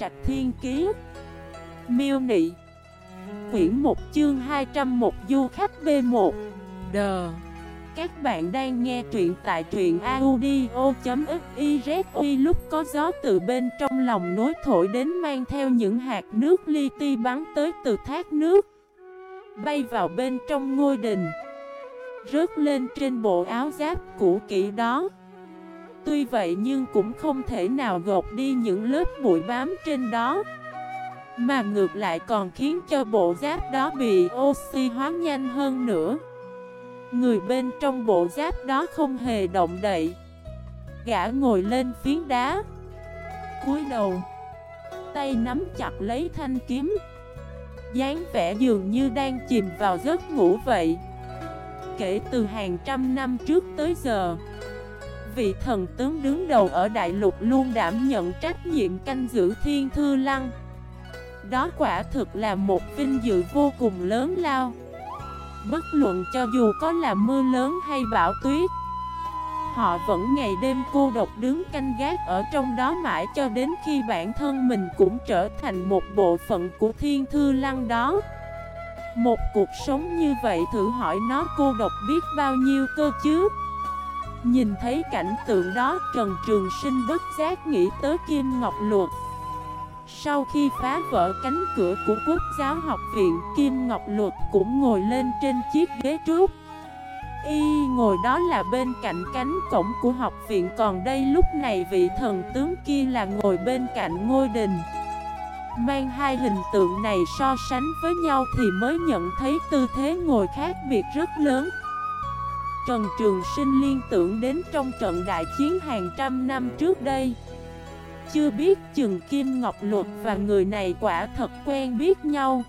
Trạch Thiên Kiế Miêu Nị. Quyển 1 chương 201 Du khách B1 Đờ. Các bạn đang nghe truyện tại truyện audio.xyz lúc có gió từ bên trong lòng nối thổi đến mang theo những hạt nước li ti bắn tới từ thác nước. Bay vào bên trong ngôi đình. Rớt lên trên bộ áo giáp cũ kỹ đó. Tuy vậy nhưng cũng không thể nào gột đi những lớp bụi bám trên đó. Mà ngược lại còn khiến cho bộ giáp đó bị oxy hóa nhanh hơn nữa. Người bên trong bộ giáp đó không hề động đậy. Gã ngồi lên phiến đá. cúi đầu. Tay nắm chặt lấy thanh kiếm. dáng vẻ dường như đang chìm vào giấc ngủ vậy. Kể từ hàng trăm năm trước tới giờ vị thần tướng đứng đầu ở đại lục luôn đảm nhận trách nhiệm canh giữ thiên thư lăng. Đó quả thực là một vinh dự vô cùng lớn lao. Bất luận cho dù có là mưa lớn hay bão tuyết, Họ vẫn ngày đêm cô độc đứng canh gác ở trong đó mãi cho đến khi bản thân mình cũng trở thành một bộ phận của thiên thư lăng đó. Một cuộc sống như vậy thử hỏi nó cô độc biết bao nhiêu cơ chứ? Nhìn thấy cảnh tượng đó, Trần Trường Sinh bất giác nghĩ tới Kim Ngọc Luật Sau khi phá vỡ cánh cửa của Quốc giáo học viện, Kim Ngọc Luật cũng ngồi lên trên chiếc ghế trước. Y ngồi đó là bên cạnh cánh cổng của học viện, Còn đây lúc này vị thần tướng kia là ngồi bên cạnh ngôi đình. Mang hai hình tượng này so sánh với nhau thì mới nhận thấy tư thế ngồi khác biệt rất lớn. Trần Trường Sinh liên tưởng đến trong trận đại chiến hàng trăm năm trước đây. Chưa biết Trừng Kim Ngọc Luật và người này quả thật quen biết nhau.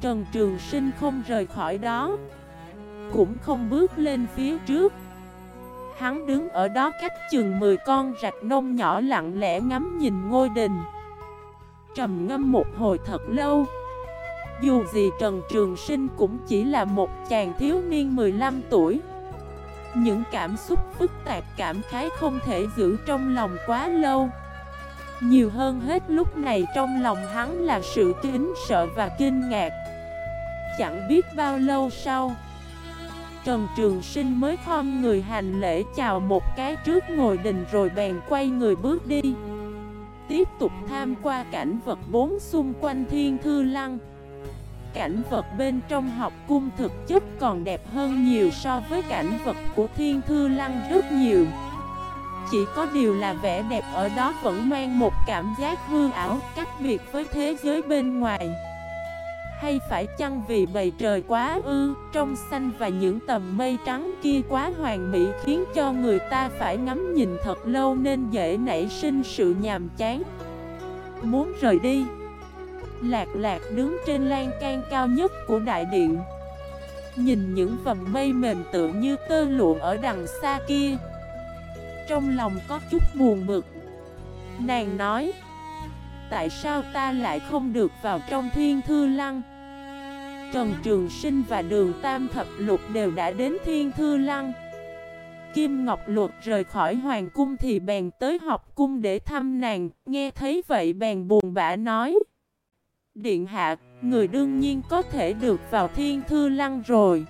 Trần Trường Sinh không rời khỏi đó, Cũng không bước lên phía trước. Hắn đứng ở đó cách chừng 10 con rạch nông nhỏ lặng lẽ ngắm nhìn ngôi đình Trầm ngâm một hồi thật lâu dù gì Trần Trường Sinh cũng chỉ là một chàng thiếu niên 15 tuổi. Những cảm xúc phức tạp cảm khái không thể giữ trong lòng quá lâu. Nhiều hơn hết lúc này trong lòng hắn là sự kính sợ và kinh ngạc. Chẳng biết bao lâu sau, Trần Trường Sinh mới khom người hành lễ chào một cái trước ngồi đình rồi bèn quay người bước đi. Tiếp tục tham qua cảnh vật bốn xung quanh thiên thư lăng cảnh vật bên trong học cung thực chất còn đẹp hơn nhiều so với cảnh vật của thiên thư lăng rất nhiều. Chỉ có điều là vẻ đẹp ở đó vẫn mang một cảm giác hư ảo cách biệt với thế giới bên ngoài. Hay phải chăng vì bầy trời quá ư, trong xanh và những tầm mây trắng kia quá hoàn mỹ khiến cho người ta phải ngắm nhìn thật lâu nên dễ nảy sinh sự nhàm chán. Muốn rời đi Lạc lạc đứng trên lan can cao nhất của đại điện. Nhìn những vầng mây mềm tựa như tơ lụa ở đằng xa kia. Trong lòng có chút buồn bực. Nàng nói, Tại sao ta lại không được vào trong thiên thư lăng? Trần Trường Sinh và Đường Tam Thập Lục đều đã đến thiên thư lăng. Kim Ngọc Luật rời khỏi hoàng cung thì bèn tới học cung để thăm nàng. Nghe thấy vậy bèn buồn bã nói Điện hạ, người đương nhiên có thể được vào thiên thư lăng rồi.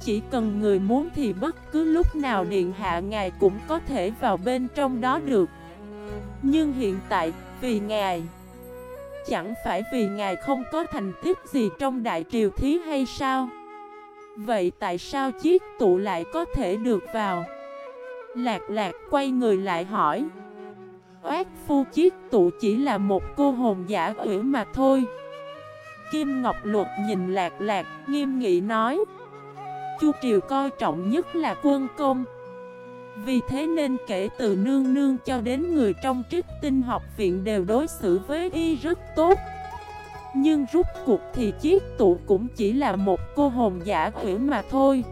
Chỉ cần người muốn thì bất cứ lúc nào điện hạ ngài cũng có thể vào bên trong đó được. Nhưng hiện tại, vì ngài Chẳng phải vì ngài không có thành tích gì trong đại triều thí hay sao? Vậy tại sao chiếc tụ lại có thể được vào? Lạc lạc quay người lại hỏi. Oát phu Chiết tụ chỉ là một cô hồn giả ủy mà thôi. Kim Ngọc Luật nhìn lạc lạc, nghiêm nghị nói Chu Triều coi trọng nhất là quân công. Vì thế nên kể từ nương nương cho đến người trong trích tinh học viện đều đối xử với y rất tốt. Nhưng rút cuộc thì chiếc tụ cũng chỉ là một cô hồn giả quỷ mà thôi.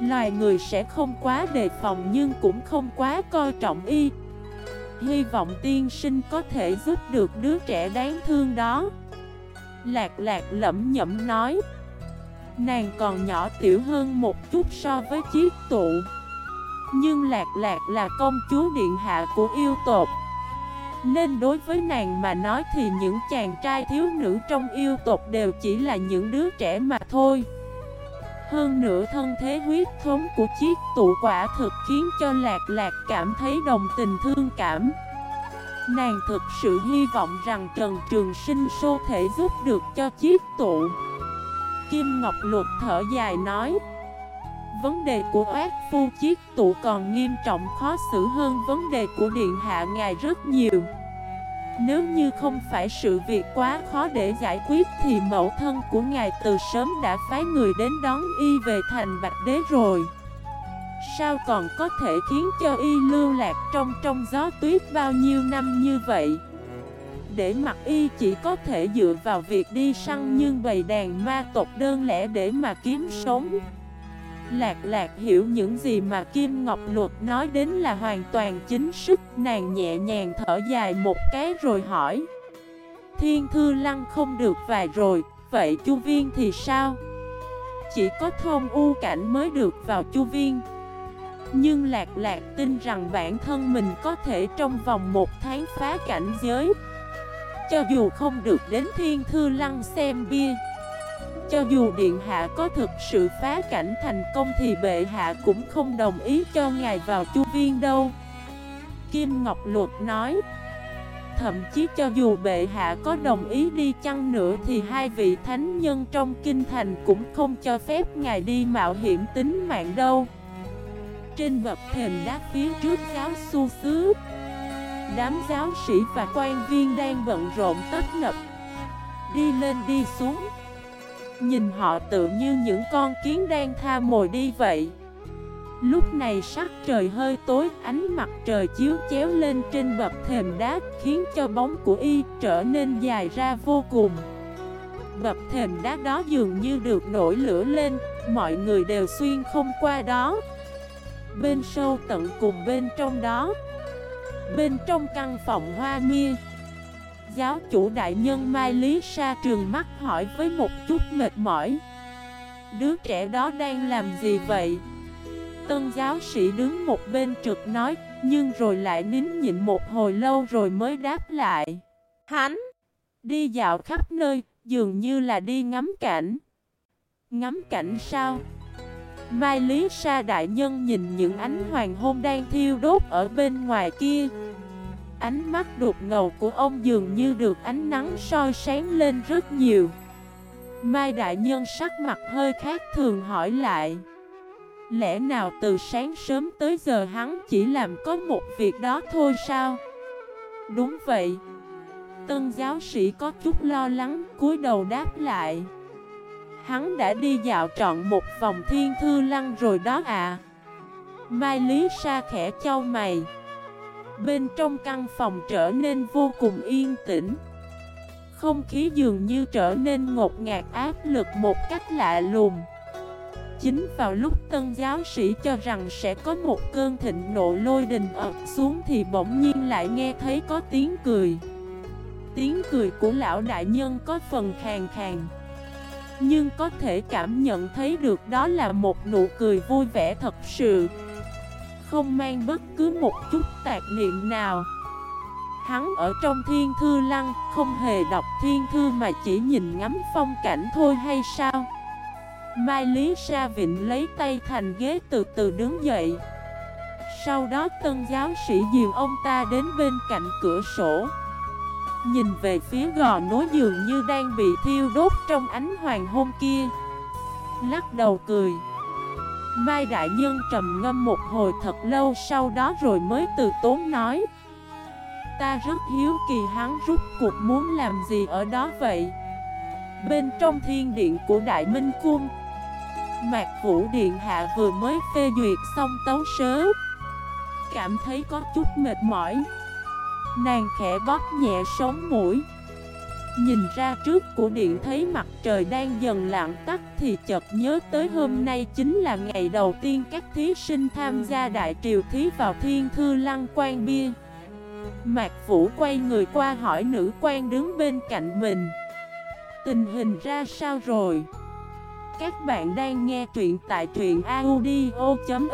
Loài người sẽ không quá đề phòng nhưng cũng không quá coi trọng y. Hy vọng tiên sinh có thể giúp được đứa trẻ đáng thương đó. Lạc lạc lẩm nhẩm nói. Nàng còn nhỏ tiểu hơn một chút so với chiếc tụ. Nhưng lạc lạc là công chúa điện hạ của yêu tột Nên đối với nàng mà nói thì những chàng trai thiếu nữ trong yêu tộc đều chỉ là những đứa trẻ mà thôi hơn nữa thân thế huyết thống của chiếc tụ quả thực khiến cho lạc lạc cảm thấy đồng tình thương cảm. Nàng thực sự hy vọng rằng Trần Trường Sinh sô thể giúp được cho chiếc tụ. Kim Ngọc Luật thở dài nói, Vấn đề của ác phu chiếc tụ còn nghiêm trọng, khó xử hơn vấn đề của Điện Hạ Ngài rất nhiều nếu như không phải sự việc quá khó để giải quyết thì mẫu thân của ngài từ sớm đã phái người đến đón y về thành Bạch Đế rồi. Sao còn có thể khiến cho y lưu lạc trong trong gió tuyết bao nhiêu năm như vậy? Để mặc y chỉ có thể dựa vào việc đi săn nhưng bầy đàn ma tộc đơn lẻ để mà kiếm sống. Lạc lạc hiểu những gì mà Kim Ngọc Luật nói đến là hoàn toàn chính sức. Nàng nhẹ nhàng thở dài một cái rồi hỏi, Thiên thư lăng không được vài rồi, Vậy chu viên thì sao? Chỉ có thôn u cảnh mới được vào chu viên. Nhưng lạc lạc tin rằng bản thân mình có thể trong vòng một tháng phá cảnh giới. Cho dù không được đến thiên thư lăng xem bia cho dù Điện Hạ có thực sự phá cảnh thành công thì bệ hạ cũng không đồng ý cho ngài vào chu viên đâu. Kim Ngọc Luật nói. Thậm chí cho dù bệ hạ có đồng ý đi chăng nữa thì hai vị thánh nhân trong kinh thành cũng không cho phép ngài đi mạo hiểm tính mạng đâu. Trên bậc thềm đá phía trước giáo su xứ, Đám giáo sĩ và quan viên đang bận rộn tất nập. Đi lên đi xuống Nhìn họ tự như những con kiến đang tha mồi đi vậy. Lúc này sắc trời hơi tối, Ánh mặt trời chiếu chéo lên trên bậc thềm đá, Khiến cho bóng của y trở nên dài ra vô cùng. Bậc thềm đá đó dường như được nổi lửa lên, Mọi người đều xuyên không qua đó. Bên sâu tận cùng bên trong đó, Bên trong căn phòng hoa mia Giáo chủ đại nhân Mai Lý Sa trường mắt hỏi với một chút mệt mỏi Đứa trẻ đó đang làm gì vậy? Tân giáo sĩ đứng một bên trực nói, Nhưng rồi lại nín nhịn một hồi lâu rồi mới đáp lại Hắn Đi dạo khắp nơi, Dường như là đi ngắm cảnh Ngắm cảnh sao? Mai Lý Sa đại nhân nhìn những ánh hoàng hôn đang thiêu đốt ở bên ngoài kia Ánh mắt đột ngầu của ông dường như được ánh nắng soi sáng lên rất nhiều. Mai đại nhân sắc mặt hơi khác thường hỏi lại. Lẽ nào từ sáng sớm tới giờ hắn chỉ làm có một việc đó thôi sao? Đúng vậy. Tân giáo sĩ có chút lo lắng, cúi đầu đáp lại. Hắn đã đi dạo trọn một vòng thiên thư lăng rồi đó à Mai Lý Sa khẽ châu mày. Bên trong căn phòng trở nên vô cùng yên tĩnh. Không khí dường như trở nên ngột ngạt áp lực một cách lạ lùng. Chính vào lúc tân giáo sĩ cho rằng sẽ có một cơn thịnh nộ lôi đình ập xuống Thì bỗng nhiên lại nghe thấy có tiếng cười. Tiếng cười của lão đại nhân có phần khàn khàn. Nhưng có thể cảm nhận thấy được đó là một nụ cười vui vẻ thật sự không mang bất cứ một chút tạc niệm nào. Hắn ở trong thiên thư lăng, Không hề đọc thiên thư mà chỉ nhìn ngắm phong cảnh thôi hay sao? Mai Lý Sa Vịnh lấy tay thành ghế từ từ đứng dậy. Sau đó tân giáo sĩ dìu ông ta đến bên cạnh cửa sổ. Nhìn về phía gò nối dường như đang bị thiêu đốt trong ánh hoàng hôn kia. Lắc đầu cười. Mai Đại Nhân trầm ngâm một hồi thật lâu sau đó rồi mới từ tốn nói. Ta rất hiếu kỳ hắn rút cuộc muốn làm gì ở đó vậy? Bên trong thiên điện của Đại Minh Cung, Mạc Vũ Điện Hạ vừa mới phê duyệt xong tấu sớ. Cảm thấy có chút mệt mỏi. Nàng khẽ bóp nhẹ sống mũi. Nhìn ra trước của điện thấy mặt trời đang dần lặng tắt thì chợt nhớ tới hôm nay chính là ngày đầu tiên các thí sinh tham gia đại triều thí vào thiên thư lăng quan bia. Mạc Vũ quay người qua hỏi nữ quan đứng bên cạnh mình. Tình hình ra sao rồi? Các bạn đang nghe truyện tại truyện audio.fif